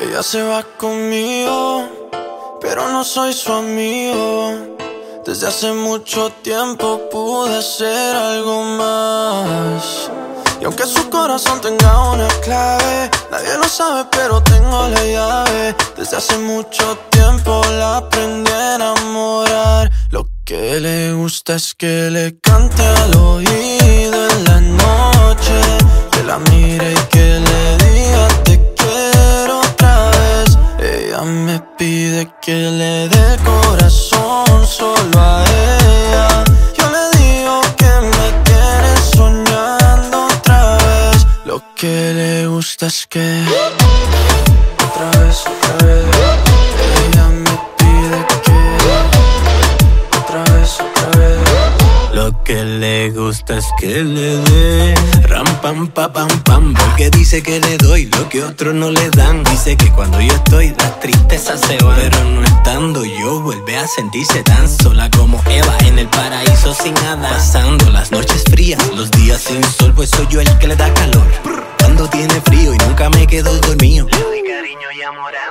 Ella se va conmigo, pero no soy su amigo. Desde hace mucho tiempo pude ser algo más. Y aunque su corazón tenga una clave, nadie lo sabe, pero tengo la llave. Desde hace mucho tiempo la aprendí a enamorar. Lo que le gusta es que le cante al oído me pide que le dé corazón solo a ella. Yo le digo que me tiene soñando otra vez. Lo que le gusta es que que le gusta es que le dé. Ram pam pa pam pam Porque dice que le doy lo que otros no le dan. Dice que cuando yo estoy las tristezas se van. Pero no estando yo vuelve a sentirse tan sola como Eva En el paraíso sin nada. Pasando las noches frías, los días sin sol Pues soy yo el que le da calor. Cuando tiene frío y nunca me quedo dormido. Le doy cariño y amor a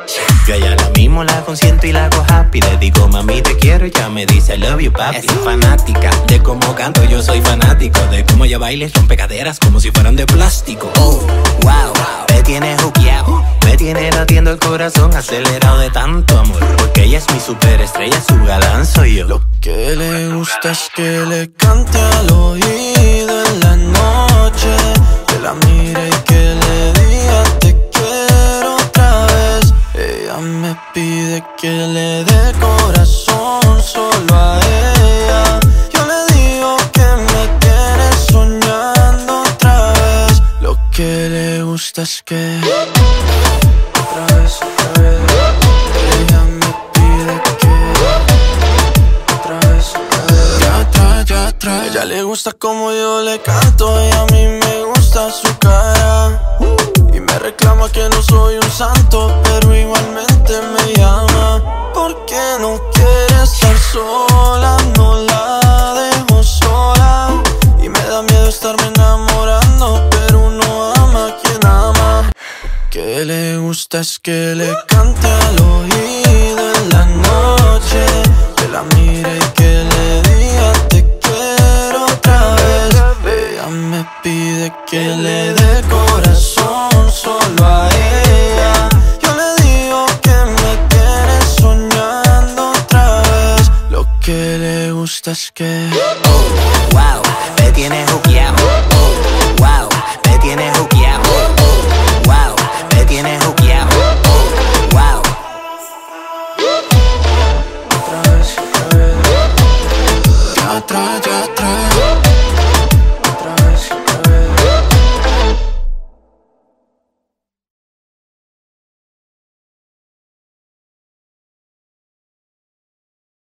ella la mismo la consiento y la hago happy. Le digo mami te quiero y ya me dice I love you papi Es fanática de cómo canto, yo soy fanático De cómo ella baila rompe caderas como si fueran de plástico. Oh, wow, me tiene juqueado Me tiene latiendo el corazón acelerado de tanto amor Porque ella es mi superestrella, su galán soy yo. Lo que le gusta es que le cante al oído que le dé corazón solo a ella. Yo le digo que me tiene soñando otra vez. Lo que le gusta es que otra vez, otra vez. Ella me pide que otra vez, otra vez. Ya atrás, ya atrás. Ella le gusta como yo le canto y a mí me gusta su cara. Y me reclama que no soy un santo, pero igualmente me llama. Estar sola, no la dejo sola. Y me da miedo estarme enamorando, pero uno ama a quien ama. Que le gusta es que le cante al oído en la noche, que la mire y que le diga te quiero otra vez. Ella me pide que le dé le gusta